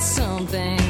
something.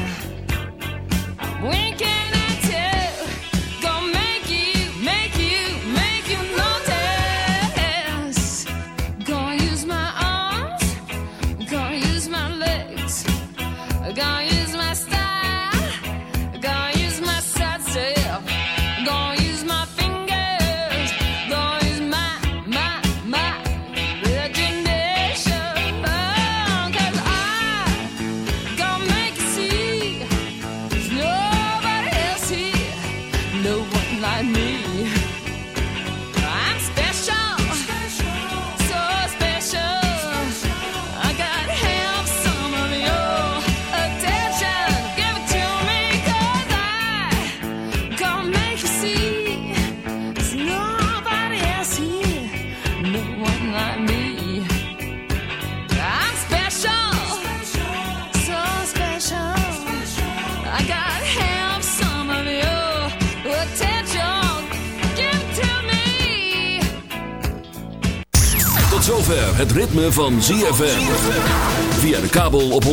Ritme van ZFM. Via de kabel op 104.5.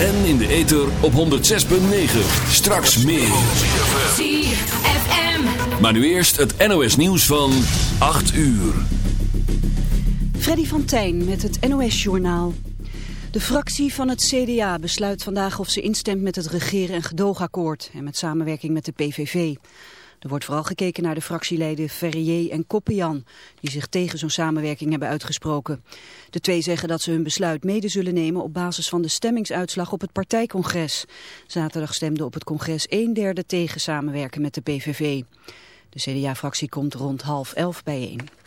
En in de ether op 106.9. Straks meer. ZFM. Maar nu eerst het NOS nieuws van 8 uur. Freddy van Tijn met het NOS journaal. De fractie van het CDA besluit vandaag of ze instemt met het regeren- en gedoogakkoord... en met samenwerking met de PVV. Er wordt vooral gekeken naar de fractieleden Ferrier en Koppian, die zich tegen zo'n samenwerking hebben uitgesproken. De twee zeggen dat ze hun besluit mede zullen nemen op basis van de stemmingsuitslag op het partijcongres. Zaterdag stemde op het congres een derde tegen samenwerken met de PVV. De CDA-fractie komt rond half elf bijeen.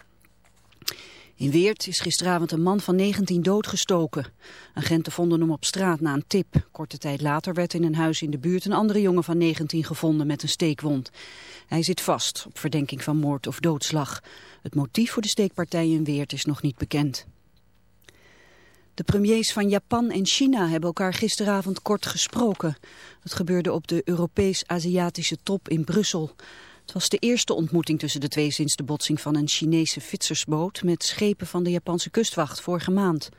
In Weert is gisteravond een man van 19 doodgestoken. Agenten vonden hem op straat na een tip. Korte tijd later werd in een huis in de buurt een andere jongen van 19 gevonden met een steekwond. Hij zit vast op verdenking van moord of doodslag. Het motief voor de steekpartij in Weert is nog niet bekend. De premiers van Japan en China hebben elkaar gisteravond kort gesproken. Het gebeurde op de Europees-Aziatische top in Brussel. Het was de eerste ontmoeting tussen de twee sinds de botsing van een Chinese vissersboot met schepen van de Japanse kustwacht vorige maand.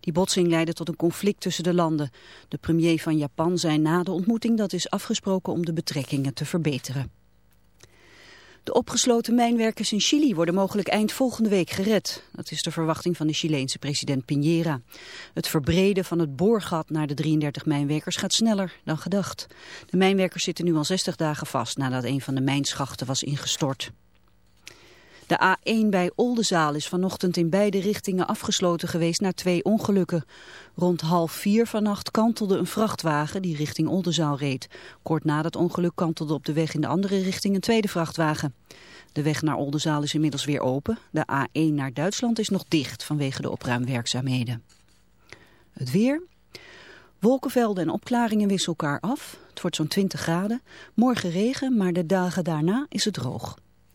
Die botsing leidde tot een conflict tussen de landen. De premier van Japan zei na de ontmoeting dat is afgesproken om de betrekkingen te verbeteren. De opgesloten mijnwerkers in Chili worden mogelijk eind volgende week gered. Dat is de verwachting van de Chileense president Piñera. Het verbreden van het boorgat naar de 33 mijnwerkers gaat sneller dan gedacht. De mijnwerkers zitten nu al 60 dagen vast nadat een van de mijnschachten was ingestort. De A1 bij Oldenzaal is vanochtend in beide richtingen afgesloten geweest na twee ongelukken. Rond half vier vannacht kantelde een vrachtwagen die richting Oldenzaal reed. Kort na dat ongeluk kantelde op de weg in de andere richting een tweede vrachtwagen. De weg naar Oldenzaal is inmiddels weer open. De A1 naar Duitsland is nog dicht vanwege de opruimwerkzaamheden. Het weer... Wolkenvelden en opklaringen wisselen elkaar af. Het wordt zo'n 20 graden. Morgen regen, maar de dagen daarna is het droog.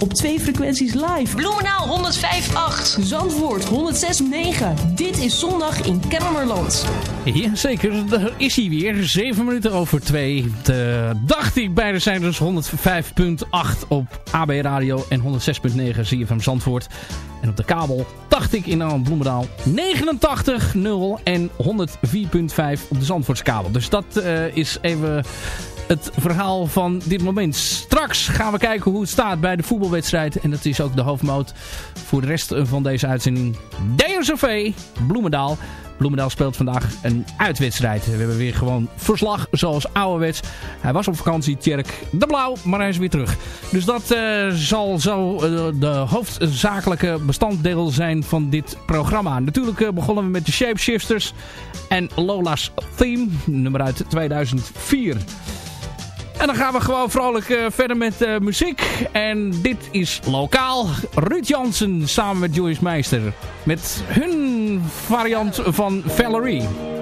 Op twee frequenties live. Bloemenaal 105.8. Zandvoort 106.9. Dit is Zondag in Kennemerland. Jazeker, daar is hij weer. 7 minuten over 2. De dag die beide zijn dus 105.8 op AB Radio en 106.9 ZFM Zandvoort. En op de kabel dacht ik in aan Bloemendaal 89.0 en 104.5 op de Zandvoortse kabel. Dus dat eh, is even het verhaal van dit moment. Straks gaan we kijken hoe het staat bij de voetbalwedstrijd. En dat is ook de hoofdmoot voor de rest van deze uitzending. DSOV Bloemendaal. Bloemendaal speelt vandaag een uitwedstrijd. We hebben weer gewoon verslag zoals ouderwets. Hij was op vakantie, Tjerk de Blauw, maar hij is weer terug. Dus dat eh, zal zo eh, de hoofdzakelijke bestanddeel zijn van dit programma. Natuurlijk eh, begonnen we met de Shapeshifters en Lola's Theme, nummer uit 2004. En dan gaan we gewoon vrolijk eh, verder met eh, muziek. En dit is lokaal. Ruud Jansen samen met Joyce Meister. Met hun variant van Valerie.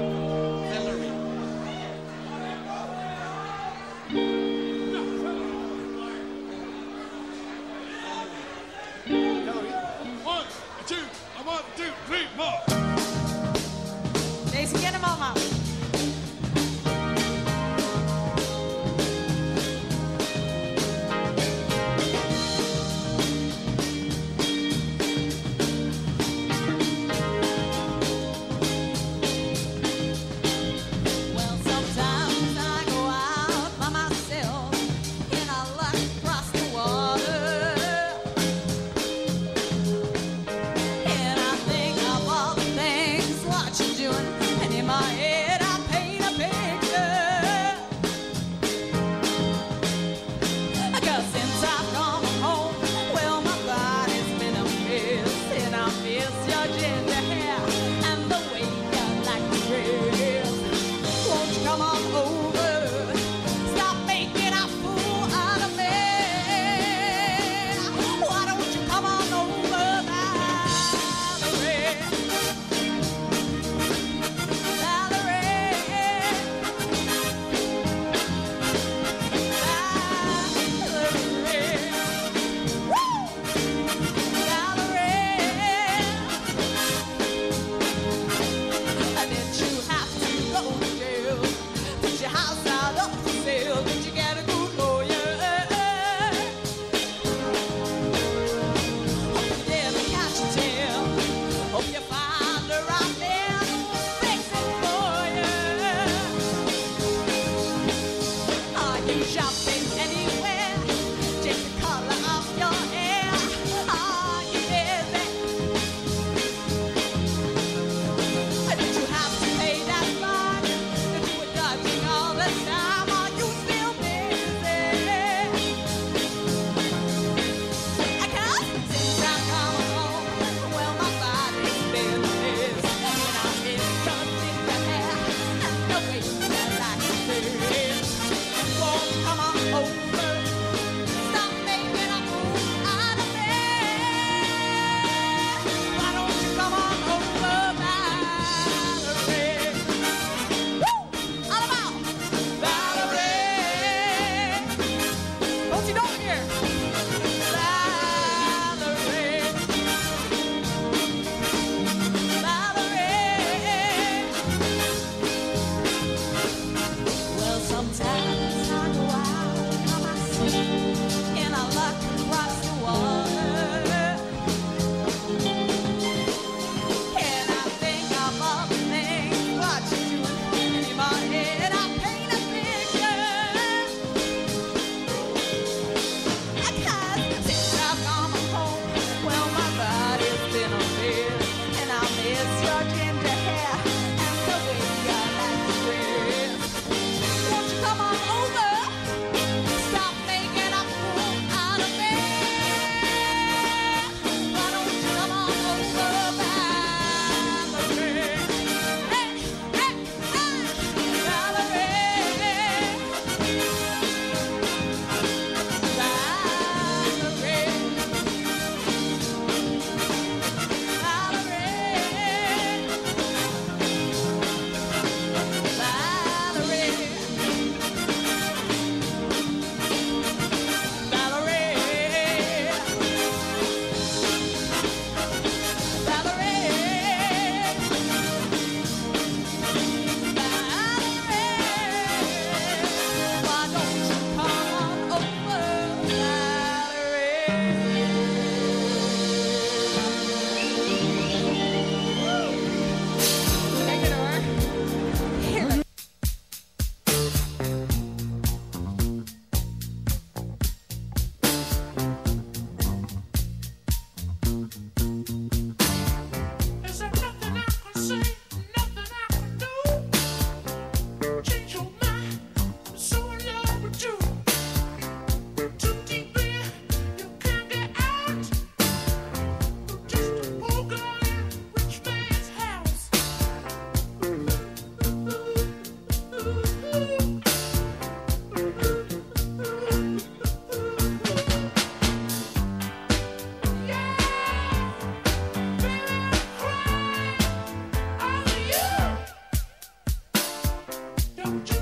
Don't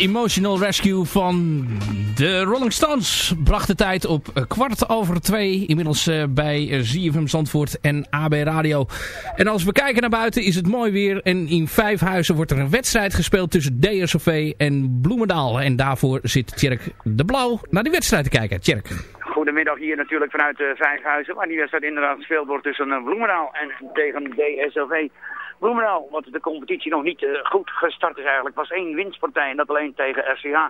Emotional Rescue van de Rolling Stones bracht de tijd op eh, kwart over twee. Inmiddels eh, bij eh, ZFM Zandvoort en AB Radio. En als we kijken naar buiten is het mooi weer. En in Vijfhuizen wordt er een wedstrijd gespeeld tussen DSOV en Bloemendaal. En daarvoor zit Tjerk de Blauw naar die wedstrijd te kijken. Tjerk. Goedemiddag hier natuurlijk vanuit uh, Vijfhuizen, waar die wedstrijd inderdaad gespeeld wordt tussen Bloemendaal en tegen DSLV. Bloemendaal, wat de competitie nog niet uh, goed gestart is eigenlijk, was één winstpartij en dat alleen tegen RCH.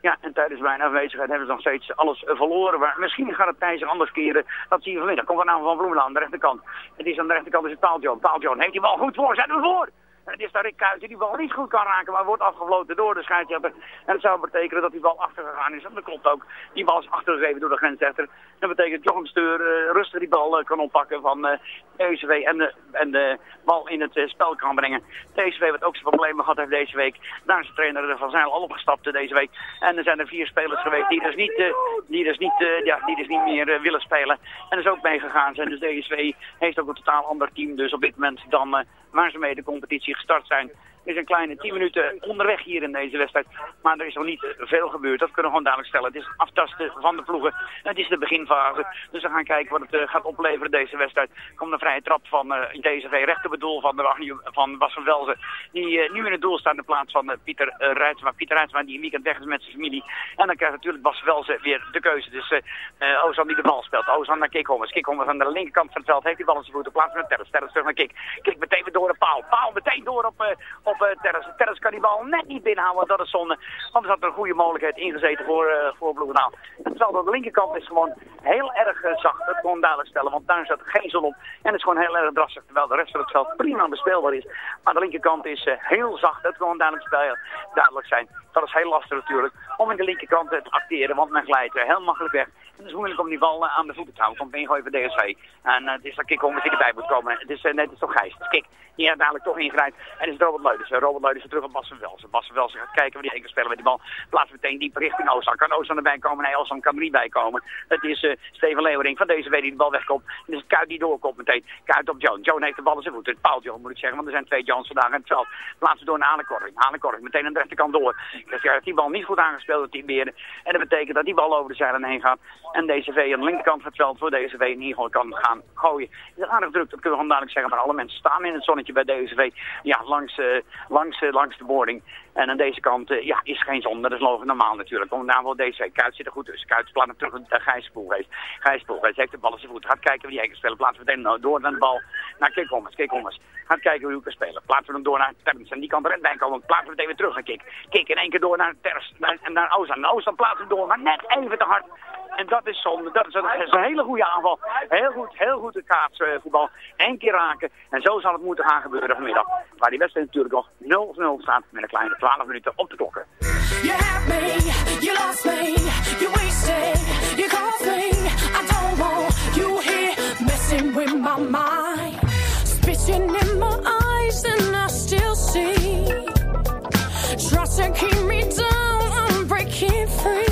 Ja, en tijdens mijn afwezigheid hebben ze nog steeds alles verloren. Maar misschien gaat het tij zich anders keren. Dat zie je vanmiddag. Komt een aanval van Bloemendaal aan de rechterkant. Het is aan de rechterkant is het Paaltjoon. Paaltjoon heeft die bal goed voor. Zet hem voor! En het is daar Rick Kuijten die bal niet goed kan raken, maar wordt afgefloten door de scheidsrechter. En dat zou betekenen dat die bal achtergegaan is. En dat klopt ook. Die bal is achtergegeven door de grensrechter. Dat betekent dat Jochem Steur uh, rustig die bal kan oppakken van ECW en de, en de bal in het spel kan brengen. TCW wat ook zijn problemen gehad heeft deze week. Daar is de trainer van Zeil al opgestapt deze week. En er zijn er vier spelers geweest die dus niet, die dus niet, ja, die dus niet meer willen spelen. En is ook meegegaan zijn. Dus DSW heeft ook een totaal ander team dus op dit moment dan waar ze mee de competitie gestart zijn. Is een kleine 10 minuten onderweg hier in deze wedstrijd. Maar er is nog niet veel gebeurd. Dat kunnen we gewoon duidelijk stellen. Het is aftasten van de ploegen. Het is de beginfase. Dus we gaan kijken wat het uh, gaat opleveren deze wedstrijd. Komt een vrije trap van uh, DSV rechter bedoel van, de, van Bas van Velzen. Die uh, nu in het doel staat in plaats van Pieter uh. Pieter Rijtsma die een weekend weg is met zijn familie. En dan krijgt natuurlijk Bas Velzen weer de keuze. Dus uh, Ozan die de bal speelt. Ozan naar Kikhommers. Kikhommers aan de linkerkant van het veld heeft die bal in zijn voeten. Plaats naar Terres. Terres terug naar Kik. Kik meteen door de paal. Paal meteen door op, op Terres. Terres kan die bal net niet binnenhouden, dat is zonde. Anders had er een goede mogelijkheid ingezeten voor, uh, voor Bloemendaal. Terwijl de linkerkant is gewoon heel erg uh, zacht, dat gewoon duidelijk stellen, want daar zat geen zon op. En het is gewoon heel erg drassig, terwijl de rest van het veld prima bespeelbaar is. Maar de linkerkant is heel zacht, dat gewoon duidelijk, duidelijk zijn. Dat is heel lastig natuurlijk, om in de linkerkant te acteren, want men glijdt heel makkelijk weg. En het is moeilijk om die bal aan de voeten te houden. Komt ingooi van DSV. En het is dat Kik die erbij moet komen. Het is, net is toch Gijs. Het is Kik. Die dadelijk toch ingrijpt. En het is Robert Leuders. Robert Leuders terug op Bas van Velsen. Bas van Velsen gaat kijken waar die keer spelen met die bal. Plaatsen meteen diep richting Ozan. Kan Ozan erbij komen? Nee, Ozan kan er niet bij komen. Het is Steven Leeuwering van deze weet die de bal wegkomt. Het is Kuit die doorkomt meteen. Kuit op Joan. Joan heeft de bal in zijn voeten. Het Paul Joan moet ik zeggen, want er zijn twee Jones vandaag in het veld. Plaatsen door naar Hanekorring. Hanekorring meteen aan de rechterkant door. Dus ja, die bal niet goed aangespeeld door teamberen. En dat betekent dat die bal over de zeilen heen gaat. En DCV aan de linkerkant van het veld voor DCV in ieder kan gaan gooien. Het is aardig druk, dat kunnen we gewoon duidelijk zeggen. Maar alle mensen staan in het zonnetje bij DCV. Ja, langs, uh, langs, uh, langs de boarding. En aan deze kant uh, ja, is geen zon. Dat is normaal natuurlijk. Om nou wel deze Kuit zit er goed tussen. Kuit plaat hem terug naar Gijs Poelgeest. Gijs Poelgeest heeft de bal in zijn voet. Gaat kijken wie hij kan spelen. Plaatsen we meteen door naar de bal naar Kikhommers. Kikhommers. Gaat kijken hoe hij kan spelen. Plaatsen we hem door naar Terms. En die kan er net bij komen. Plaatsen we meteen weer terug naar Kik. Kik in één keer door naar Terms. En naar Ozan. Ozan plaatsen we door. Maar net even te hard. En dat is zonde. Dat is een, hele goede aanval. Heel goed, heel goed de kaatsvoetbal. Eén keer raken. En zo zal het moeten gaan gebeuren vanmiddag. Waar die wedstrijd natuurlijk nog 0-0 staat. Met een kleine 12 minuten op de klokken. You had me, you lost me, you wasted, you caused me. I don't want you here messing with my mind. Spitting in my eyes and I still see. Try to keep me down, I'm breaking free.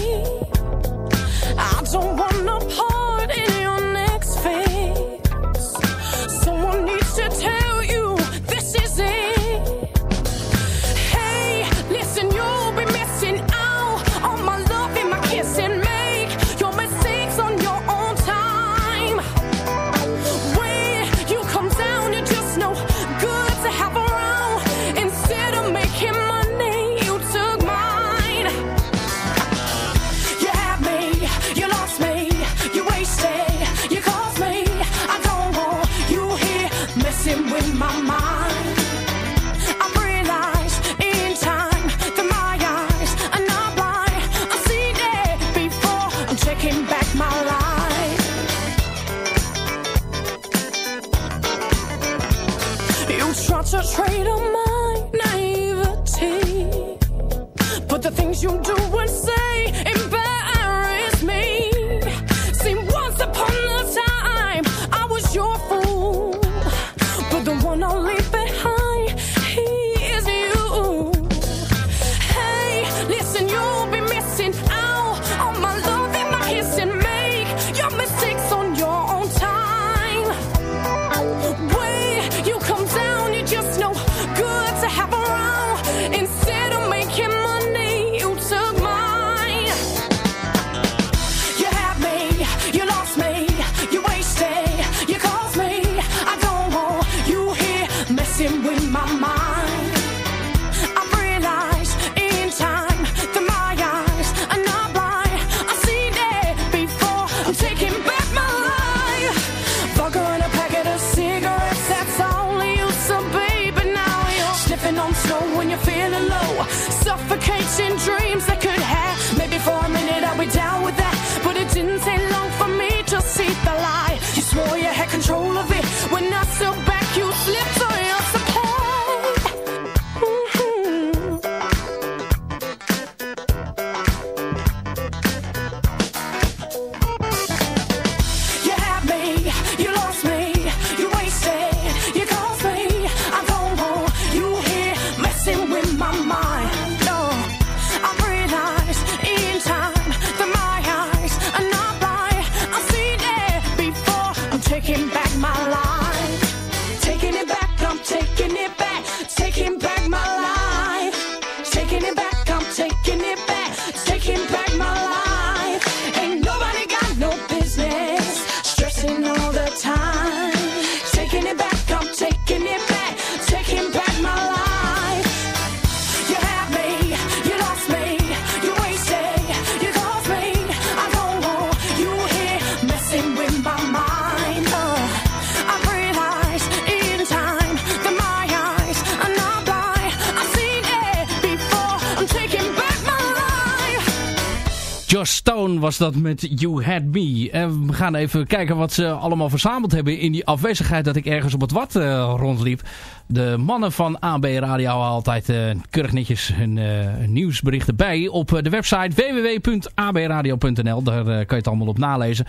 Stone was dat met You Had Me. En we gaan even kijken wat ze allemaal verzameld hebben in die afwezigheid dat ik ergens op het wat eh, rondliep. De mannen van AB Radio houden altijd eh, keurig netjes hun eh, nieuwsberichten bij op de website www.abradio.nl. Daar kan je het allemaal op nalezen.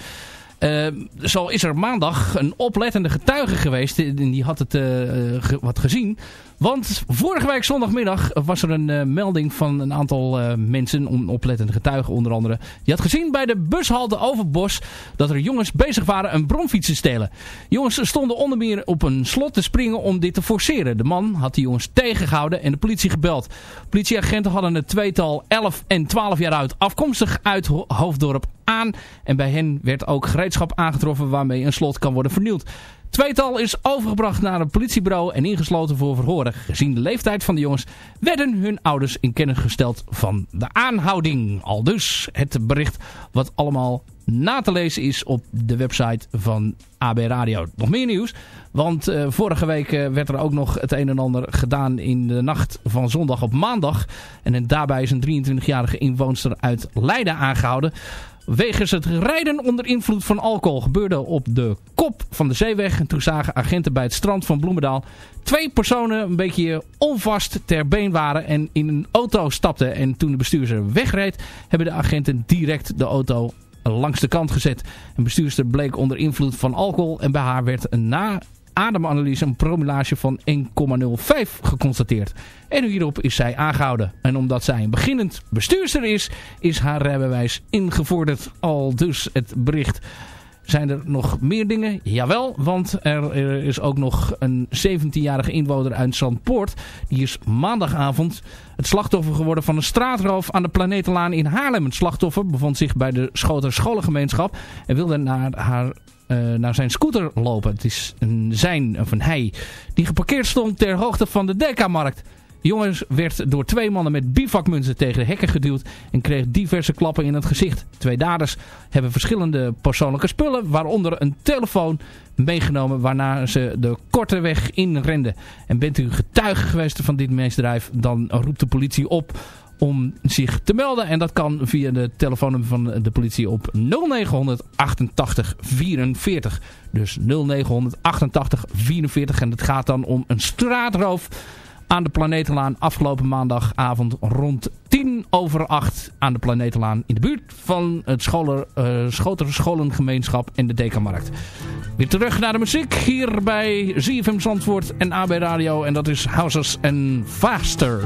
Zo is er maandag een oplettende getuige geweest. En die had het wat gezien. Want vorige week zondagmiddag was er een eh, melding van een aantal eh, mensen, een oplettende getuigen onder andere. Die had gezien bij de bushalte Overbos dat er jongens bezig waren een bromfiets te stelen. Jongens stonden onder meer op een slot te springen om dit te forceren. De man had die jongens tegengehouden en de politie gebeld. Politieagenten hadden het tweetal 11 en 12 jaar oud afkomstig uit Ho- Hoofddorp aan. En bij hen werd ook gereedschap aangetroffen waarmee een slot kan worden vernield. Tweetal is overgebracht naar een politiebureau en ingesloten voor verhoren. Gezien de leeftijd van de jongens werden hun ouders in kennis gesteld van de aanhouding. Al dus het bericht wat allemaal na te lezen is op de website van AB Radio. Nog meer nieuws, want eh, vorige week eh, werd er ook nog het een en ander gedaan in de nacht van zondag op maandag. En daarbij is een 23-jarige inwoonster uit Leiden aangehouden. Wegens het rijden onder invloed van alcohol gebeurde op de kop van de zeeweg. En toen zagen agenten bij het strand van Bloemendaal twee personen een beetje onvast ter been waren en in een auto stapten. En toen de bestuurder wegreed, hebben de agenten direct de auto langs de kant gezet. Een bestuurster bleek onder invloed van alcohol en bij haar werd na ademanalyse een promillage van 1,05 geconstateerd. En hierop is zij aangehouden. En omdat zij een beginnend bestuurster is, is haar rijbewijs ingevorderd. Al dus het bericht. Zijn er nog meer dingen? Jawel, want er, is ook nog een 17-jarige inwoner uit Zandpoort. Die is maandagavond het slachtoffer geworden van een straatroof aan de Planetenlaan in Haarlem. Het slachtoffer bevond zich bij de Schoter Scholengemeenschap en wilde naar haar eh, naar zijn scooter lopen. Het is een zijn of een hij die geparkeerd stond ter hoogte van de Deka-markt. De jongen werd door twee mannen met bivakmunten tegen de hekken geduwd en kreeg diverse klappen in het gezicht. Twee daders hebben verschillende persoonlijke spullen, waaronder een telefoon, meegenomen waarna ze de korte weg inrenden. En bent u getuige geweest van dit misdrijf, dan roept de politie op om zich te melden. En dat kan via de telefoonnummer van de politie op 0900 88 44. Dus 0900 88 44. En het gaat dan om een straatroof aan de Planetenlaan afgelopen maandagavond rond 10 over 8 aan de Planetenlaan in de buurt van het scholer, eh, Scholengemeenschap en de Dekamarkt. Weer terug naar de muziek hier bij ZFM Zandvoort en AB Radio en dat is Houses and Faster.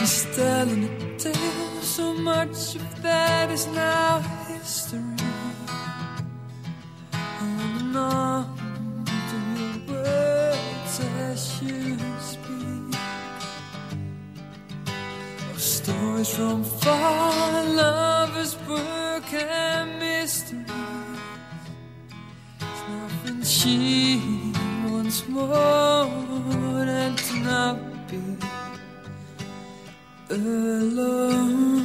She's telling a tale, so much of that is now history. And on to the words as you speak of stories from far, lovers' work and mysteries. It's nothing she wants more than to not be alone.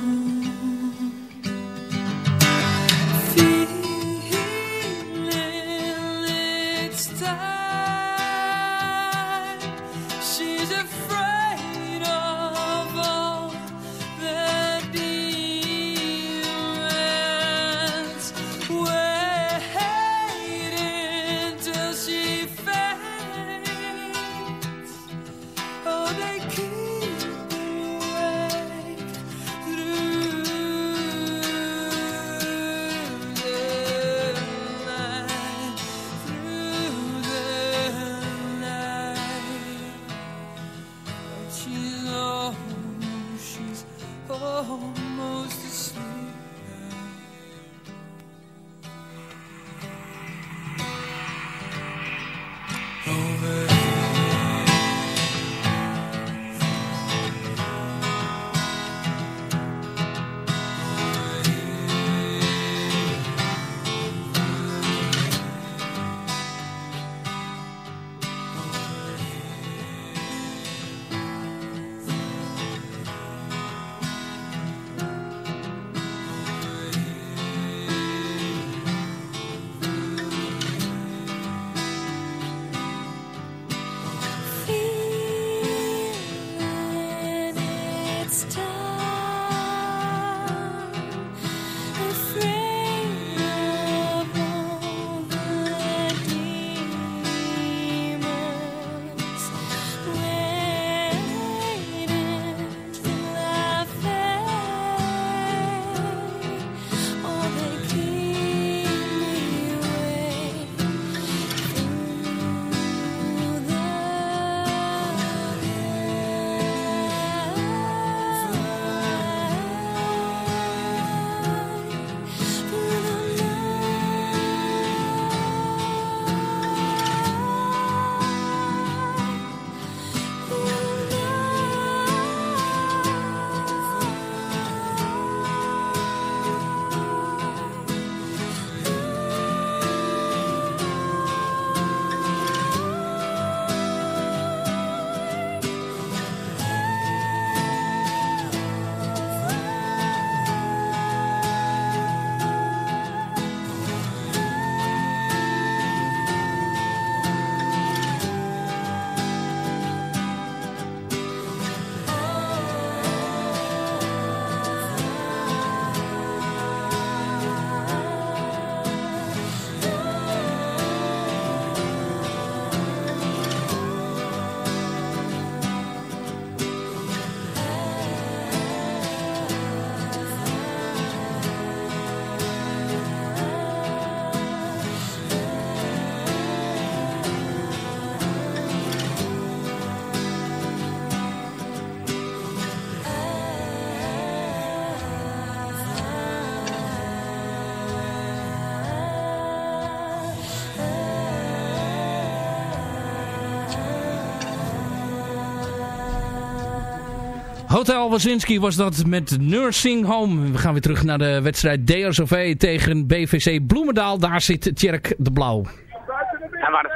Hotel Wazinski was dat met Nursing Home. We gaan weer terug naar de wedstrijd DSOV tegen BVC Bloemendaal. Daar zit Tjerk de Blauw.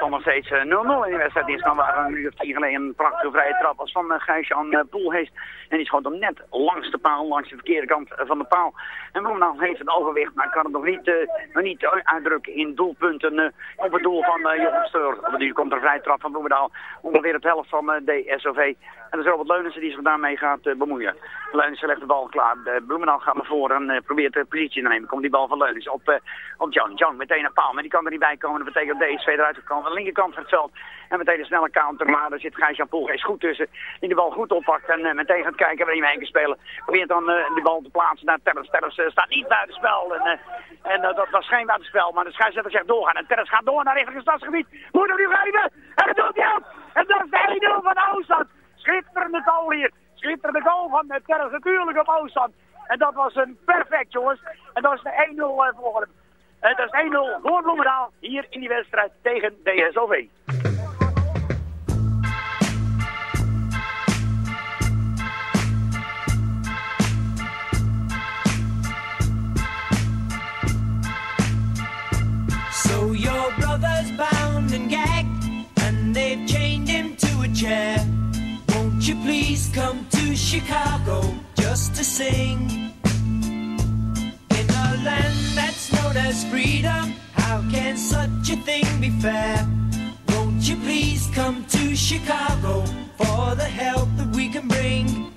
Het nog steeds eh, 0-0 in de wedstrijd is, dan waren we nu of tien geleden een prachtige vrije trap als van uh, Gijs-Jan uh, Poelheest. En die schoot hem net langs de paal, langs de verkeerde kant eh, van de paal. En Bloemendaal heeft een overwicht, maar kan het nog niet, eh, niet uitdrukken in doelpunten eh, op het doel van uh, Jochem Steur. Nu komt er een vrije trap van Bloemendaal, ongeveer op de helft van eh, de SOV. En dat is Robert Leunissen die zich daarmee gaat eh, bemoeien. Leunissen legt de bal klaar. De Bloemendaal gaat naar voren en eh, probeert de positie te nemen. Komt die bal van Leunissen op, eh, op John. John meteen een paal, maar die kan er niet bij komen. Dat betekent dat DSV eruit gekomen de linkerkant van het veld. En meteen een snelle counter, maar daar zit Gijs-Jan Poelgeest goed tussen. Die de bal goed oppakt en eh, meteen gaat kijken waar hij mee kan spelen. Probeert dan eh, de bal te plaatsen naar Terres. Terres eh, staat niet buiten spel. En, en dat was geen buitenspel, maar de scheidsrechter zegt doorgaan. En Terres gaat door naar richting het stadsgebied. Moet hem nu geven! En dat doet hij ook! En dat is de 1-0 van Oostland. Schitterende goal hier. Schitterende goal van Terres natuurlijk op Oostland. En dat was een perfect, jongens. En dat is de 1-0 uh, volgende. Dat is 1-0 voor Bloemendaal hier in die wedstrijd tegen DSOV. So your brother's bound and gagged, and they've chained him to a chair. Won't you please come to Chicago just to sing? In a land known as freedom, how can such a thing be fair? Won't you please come to Chicago for the help that we can bring?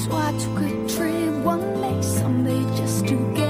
So I took a trip one day, someday just to get.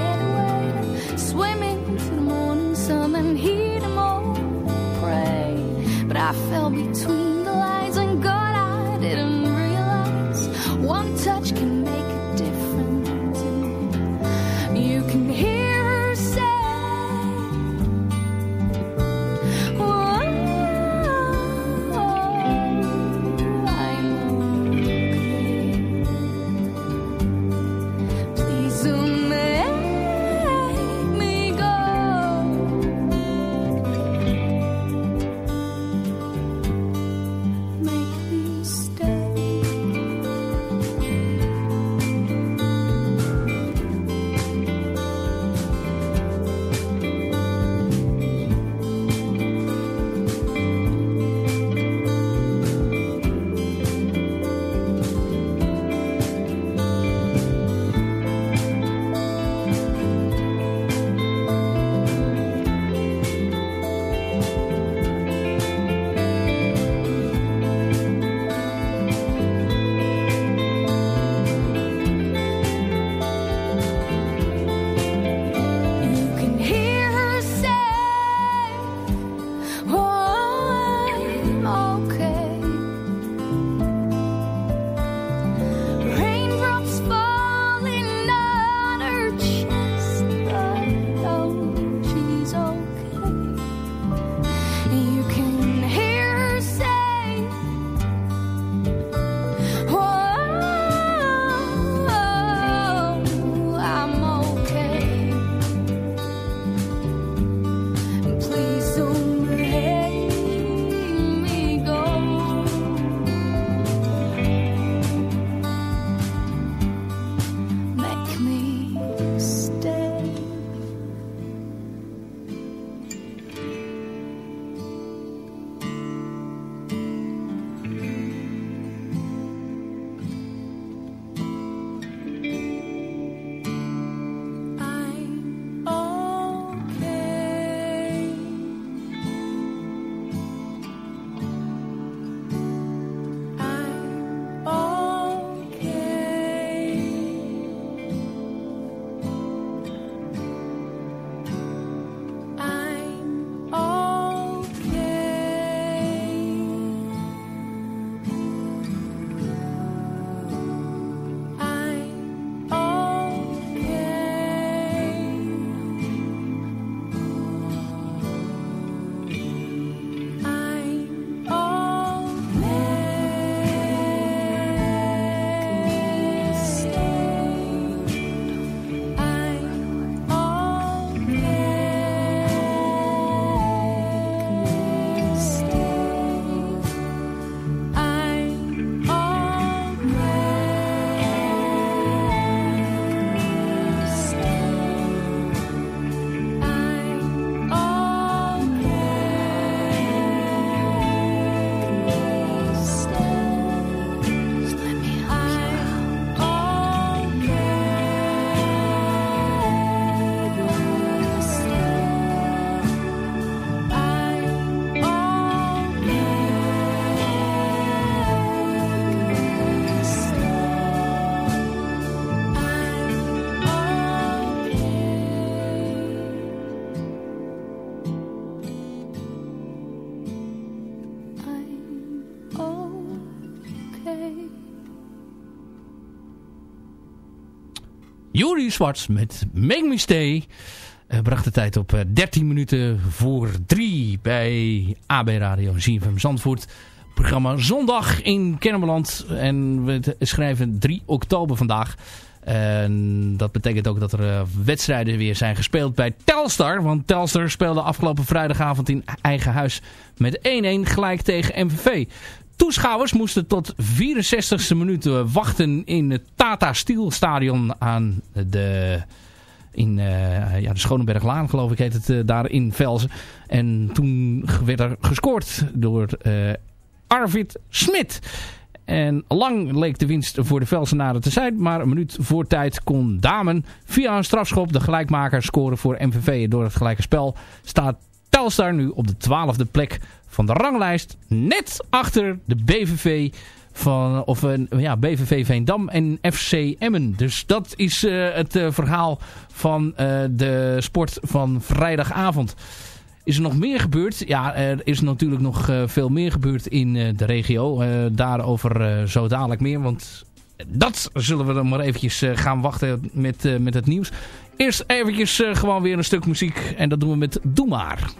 Juri Zwarts met Make Me Stay. Uh, bracht de tijd op uh, 13 minuten voor 3 bij AB Radio ZFM Zandvoort. Programma Zondag in Kennemerland. En we schrijven 3 oktober vandaag. En dat betekent ook dat er uh, wedstrijden weer zijn gespeeld bij Telstar. Want Telstar speelde afgelopen vrijdagavond in eigen huis met 1-1 gelijk tegen MVV. Toeschouwers moesten tot 64e minuut wachten in het Tata Steel Stadion aan de, in, uh, ja, de Schoneberglaan, geloof ik heet het, uh, daar in Velzen. En toen werd er gescoord door Arvid Smit. En lang leek de winst voor de Velsenaren te zijn. Maar een minuut voor tijd kon Damen via een strafschop de gelijkmaker scoren voor MVV. Door het gelijke spel staat Telstar nu op de twaalfde plek van de ranglijst. Net achter de BVV van of een ja, BVV Veendam en FC Emmen. Dus dat is uh, het uh, verhaal van de sport van vrijdagavond. Is er nog meer gebeurd? Ja, er is natuurlijk nog veel meer gebeurd in de regio. daarover zo dadelijk meer, want dat zullen we dan maar eventjes gaan wachten met, met het nieuws. Eerst eventjes gewoon weer een stuk muziek en dat doen we met Doe Maar.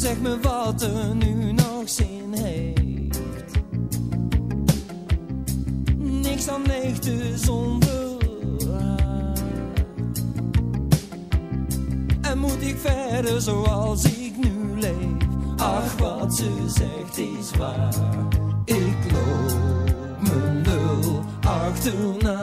Zeg me wat er nu nog zin heeft. Niks aan leegte zonder. En moet ik verder zoals ik nu leef? Ach, wat ze zegt is waar. Mijn nul achterna.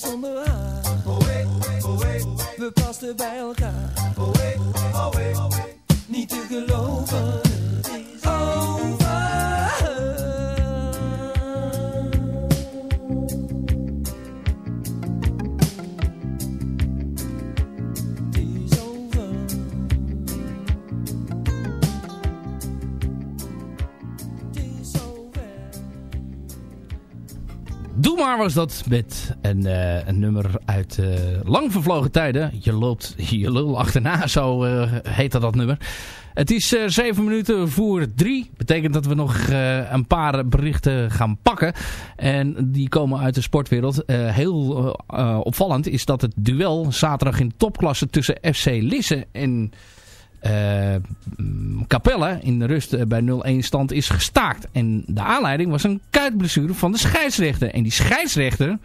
Zonder haar? We pasten bij elkaar. Niet te geloven, Maar was dat met een, eh, een nummer uit eh, lang vervlogen tijden. Je loopt je lul achterna, zo eh, heette dat nummer. Het is zeven minuten voor drie. Betekent dat we nog een paar berichten gaan pakken. En die komen uit de sportwereld. Heel opvallend is dat het duel zaterdag in topklasse tussen FC Lisse en... eh, mm, Capelle in de rust eh, bij 0-1 stand is gestaakt. En de aanleiding was een kuitblessure van de scheidsrechter. En die scheidsrechter,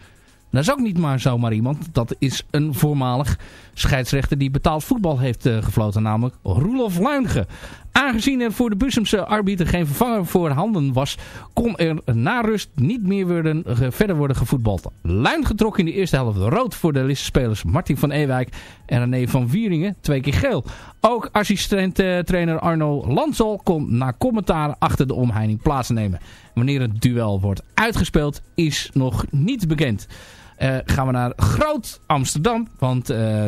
dat is ook niet maar zomaar iemand. Dat is een voormalig scheidsrechter die betaald voetbal heeft eh, gefloten. Namelijk Roelof Luinge. Aangezien er voor de Bussumse arbiter geen vervanger voor handen was, kon er na rust niet meer worden, verder worden gevoetbald. Luin getrok in de eerste helft rood voor de Lisse-spelers Martin van Ewijk en René van Vieringen, twee keer geel. Ook assistent-trainer Arno Lansel kon na commentaar achter de omheining plaatsnemen. Wanneer het duel wordt uitgespeeld is nog niet bekend. Eh, gaan we naar Groot Amsterdam, want... eh,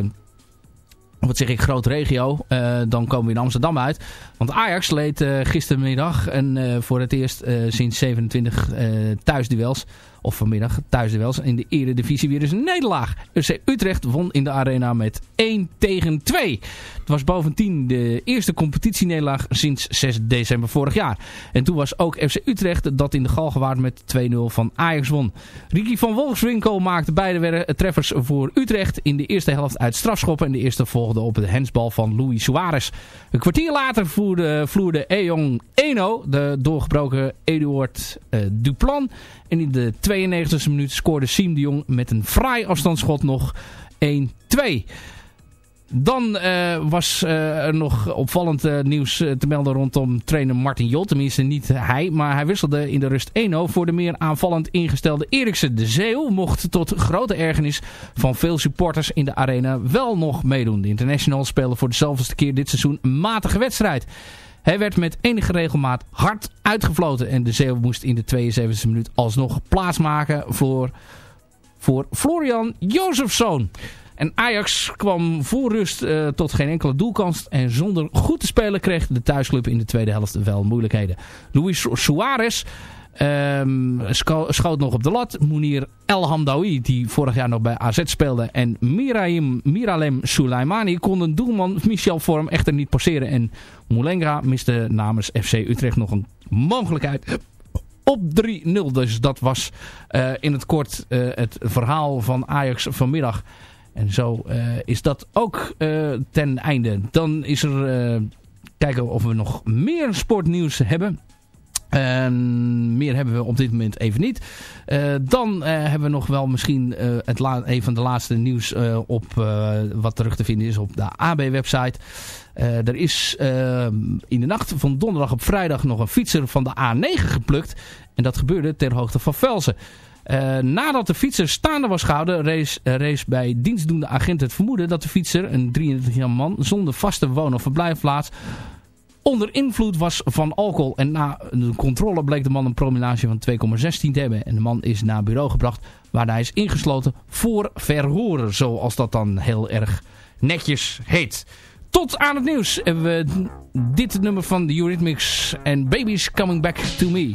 wat zeg ik, groot regio. Eh, dan komen we in Amsterdam uit. Want Ajax leed eh, gistermiddag en eh, voor het eerst eh, sinds 27 eh, thuisduels. Of vanmiddag thuisduels in de eredivisie weer eens een nederlaag. FC Utrecht won in de arena met 1 tegen 2. Het was bovendien de eerste competitienederlaag sinds 6 december vorig jaar. En toen was ook FC Utrecht dat in de Galgenwaard met 2-0 van Ajax won. Ricky van Wolfswinkel maakte beide treffers voor Utrecht in de eerste helft uit strafschoppen. En de eerste volgde op de hensbal van Luis Suarez. Een kwartier later voerde, vloerde Eyong Eno de doorgebroken Eduard eh, Duplan. En in de 92e minuut scoorde Siem de Jong met een fraai afstandsschot nog 1-2. Dan eh, was eh, er nog opvallend eh, nieuws te melden rondom trainer Martin Jol. Tenminste niet hij, maar hij wisselde in de rust 1-0 voor de meer aanvallend ingestelde Eriksen. De Zeeuw mocht tot grote ergernis van veel supporters in de arena wel nog meedoen. De internationals spelen voor de keer dit seizoen een matige wedstrijd. Hij werd met enige regelmaat hard uitgefloten en de Zeeuw moest in de 72e minuut alsnog plaatsmaken voor, voor Florian Jozefzoon. En Ajax kwam voor rust eh, tot geen enkele doelkans. En zonder goed te spelen kreeg de thuisclub in de tweede helft wel moeilijkheden. Luis Suarez scho- schoot nog op de lat. Mounir El Hamdawi, die vorig jaar nog bij AZ speelde. En Miraim, Miralem Soleimani konden doelman Michel Vorm echter niet passeren. En Moulenga miste namens FC Utrecht nog een mogelijkheid op 3-0. Dus dat was eh, in het kort eh, het verhaal van Ajax vanmiddag. En zo eh, is dat ook eh, ten einde. Dan is er... eh, kijken of we nog meer sportnieuws hebben. En meer hebben we op dit moment even niet. Dan hebben we nog wel misschien het een van de laatste nieuws op wat terug te vinden is op de AB-website. er is in de nacht van donderdag op vrijdag nog een fietser van de A9 geplukt. En dat gebeurde ter hoogte van Velsen. Eh, nadat de fietser staande was gehouden, eh, rees bij dienstdoende agent het vermoeden dat de fietser, een 23-jarige man, zonder vaste woon- of verblijfplaats, onder invloed was van alcohol. En na de controle bleek de man een promillage van 2,16 te hebben. En de man is naar bureau gebracht waar hij is ingesloten voor verhoren. Zoals dat dan heel erg netjes heet. Tot aan het nieuws hebben we dit nummer van de Eurythmics en Baby's Coming Back to Me.